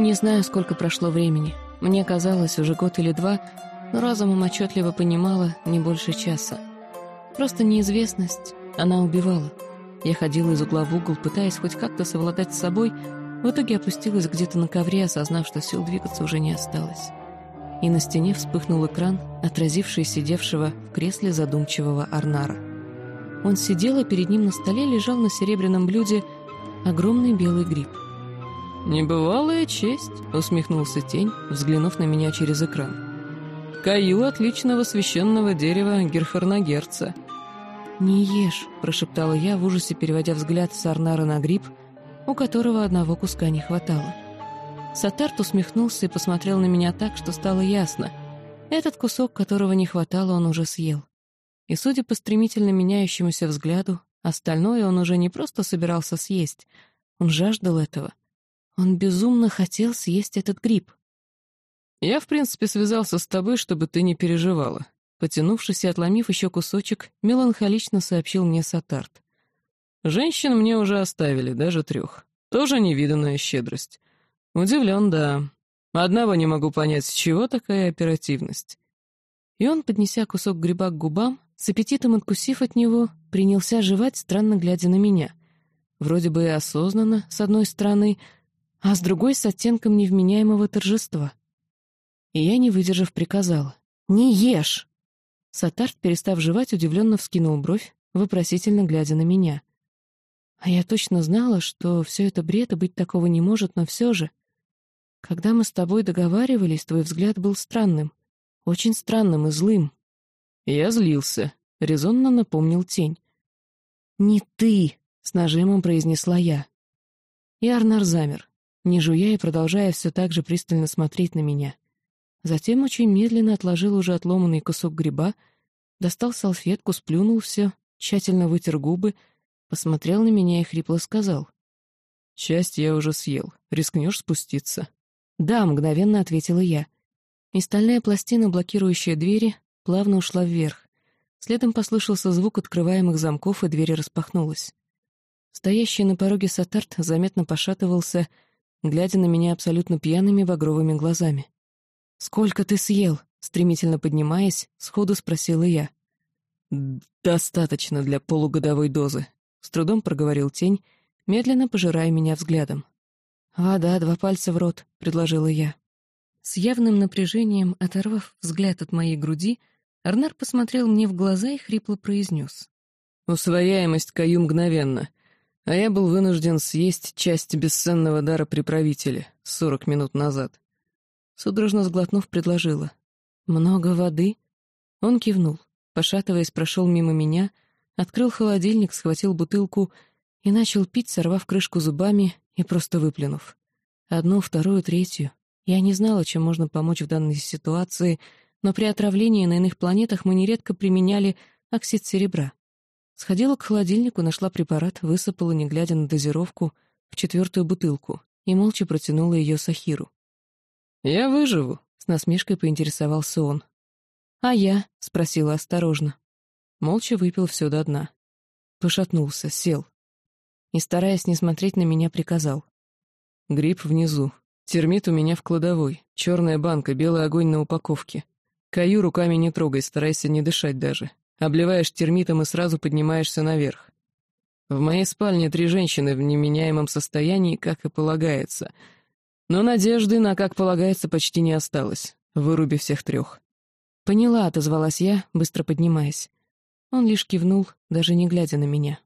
Не знаю, сколько прошло времени. Мне казалось, уже год или два, но разумом отчетливо понимала не больше часа. Просто неизвестность, она убивала. Я ходила из угла в угол, пытаясь хоть как-то совладать с собой, в итоге опустилась где-то на ковре, осознав, что сил двигаться уже не осталось. И на стене вспыхнул экран, отразивший сидевшего в кресле задумчивого Арнара. Он сидел, а перед ним на столе лежал на серебряном блюде огромный белый гриб. «Небывалая честь», — усмехнулся тень, взглянув на меня через экран. «Каю отличного священного дерева Герхарнагерца». «Не ешь», — прошептала я, в ужасе переводя взгляд с Арнара на гриб, у которого одного куска не хватало. Сатарт усмехнулся и посмотрел на меня так, что стало ясно. Этот кусок, которого не хватало, он уже съел. И, судя по стремительно меняющемуся взгляду, остальное он уже не просто собирался съесть, он жаждал этого. Он безумно хотел съесть этот гриб. «Я, в принципе, связался с тобой, чтобы ты не переживала», Потянувшись и отломив еще кусочек, меланхолично сообщил мне Сатарт. «Женщин мне уже оставили, даже трех. Тоже невиданная щедрость. Удивлен, да. Одного не могу понять, с чего такая оперативность». И он, поднеся кусок гриба к губам, с аппетитом откусив от него, принялся жевать, странно глядя на меня. Вроде бы и осознанно, с одной стороны, а с другой — с оттенком невменяемого торжества. И я, не выдержав, приказала. «Не ешь!» Сатарт, перестав жевать, удивленно вскинул бровь, вопросительно глядя на меня. А я точно знала, что все это бред, и быть такого не может, но все же. Когда мы с тобой договаривались, твой взгляд был странным. Очень странным и злым. Я злился, — резонно напомнил тень. «Не ты!» — с нажимом произнесла я. И Арнар замер, не жуя и продолжая все так же пристально смотреть на меня. Затем очень медленно отложил уже отломанный кусок гриба, достал салфетку, сплюнул все, тщательно вытер губы, посмотрел на меня и хрипло сказал. «Часть я уже съел. Рискнешь спуститься?» «Да», — мгновенно ответила я. И стальная пластина, блокирующая двери, плавно ушла вверх. Следом послышался звук открываемых замков, и дверь распахнулась. Стоящий на пороге Сатарт заметно пошатывался, глядя на меня абсолютно пьяными багровыми глазами. «Сколько ты съел?» — стремительно поднимаясь, сходу спросила я. «Достаточно для полугодовой дозы», — с трудом проговорил тень, медленно пожирая меня взглядом. «Вода, два пальца в рот», — предложила я. С явным напряжением, оторвав взгляд от моей груди, Арнар посмотрел мне в глаза и хрипло произнес. «Усвояемость каю мгновенно, а я был вынужден съесть часть бесценного дара приправителя сорок минут назад. Судорожно сглотнув, предложила. «Много воды?» Он кивнул, пошатываясь, прошел мимо меня, открыл холодильник, схватил бутылку и начал пить, сорвав крышку зубами и просто выплюнув. Одну, вторую, третью. Я не знала, чем можно помочь в данной ситуации, но при отравлении на иных планетах мы нередко применяли оксид серебра. Сходила к холодильнику, нашла препарат, высыпала, не глядя на дозировку, в четвертую бутылку и молча протянула ее Сахиру. «Я выживу», — с насмешкой поинтересовался он. «А я?» — спросила осторожно. Молча выпил все до дна. Пошатнулся, сел. И, стараясь не смотреть на меня, приказал. «Гриб внизу. Термит у меня в кладовой. Черная банка, белый огонь на упаковке. Каю руками не трогай, старайся не дышать даже. Обливаешь термитом и сразу поднимаешься наверх. В моей спальне три женщины в неменяемом состоянии, как и полагается — но надежды на, как полагается, почти не осталось. Выруби всех трех. «Поняла», — отозвалась я, быстро поднимаясь. Он лишь кивнул, даже не глядя на меня.